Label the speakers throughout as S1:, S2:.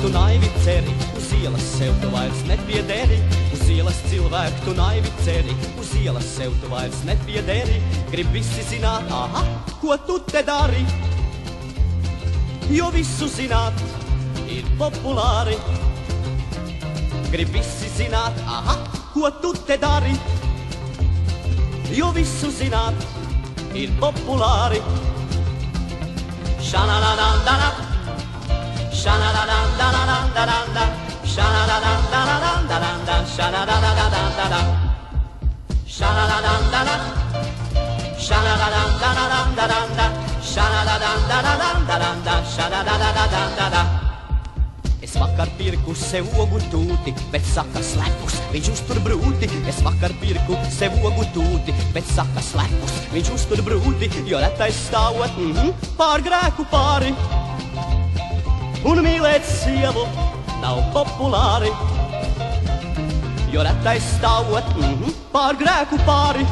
S1: tu naivi ceri, uz ielas sev tu vairs nepiederi. Uz ielas cilvēku tu naivi ceri, uz ielas sev tu vairs nepiederi. Grib visi zināt, aha, ko tu te dari. Jo visu zināt ir populāri. Grib visi zināt, aha, ko tu te dari. Jo visu zināt ir populāri. Šanananandana, šanananandanandananda, šanananandanandananda, šanananandananda. Es vakar pirku sev ogu tūti, bet saka slepus, viņš uztur brūti. Es vakar pirku sev ogu tūti, bet saka slepus, viņš uztur brūti, jo retais stāvot mm -hmm, pār grēku pāri. Un mīlēt sievu nav populāri, jo retais stāvot mm -hmm, pār grēku pāri.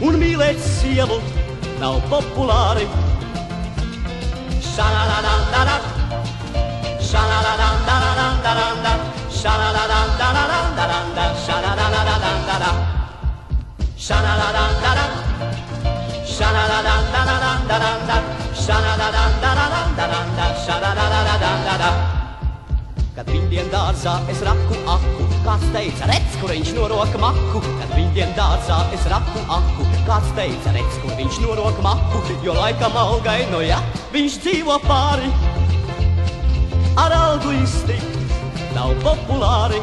S1: Un mīlēt sievu nav populāri. Kad viņdien dārzā es raku aku, kāds teica, redz, kur viņš noroka maku. Kad viņdien dārzā es raku aku, kāds teica, redz, kur viņš noroka maku. Jo laikam algai, no ja, viņš dzīvo pāri ar algu iztikt nav populāri.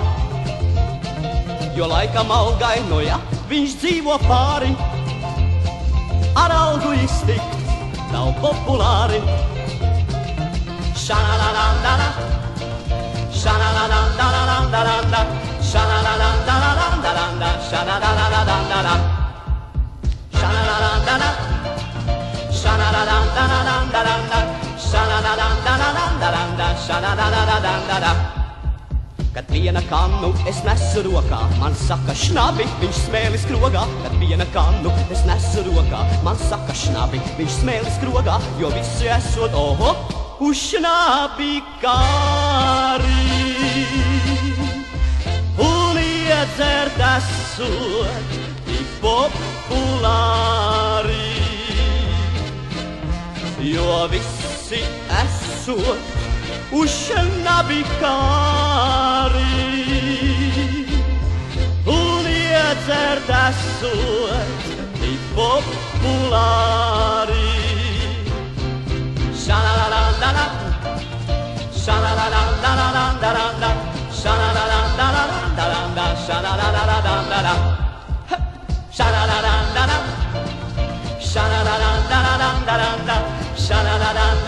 S1: Jo laikam algai no ja viņš dzīvo pāri, ar algu iztikt nav populāri. Šanalalandana, šanalalandana, Kad viena kannu es nesu rokā, man saka šnabi, viņš smēlis krogā. Kad viena kannu es nesu rokā, man saka šnabi, viņš smēlis krogā, jo visi esot, oho, uz šnabi kāri. Un iedzert esot tik populāri, jo visi esot ušanābi kāri. Un iedzert esot tik populāri. Šalalalala, šalalalala, šalalalala, šalalalala, šalalalala, šalalalala, Sha la la la.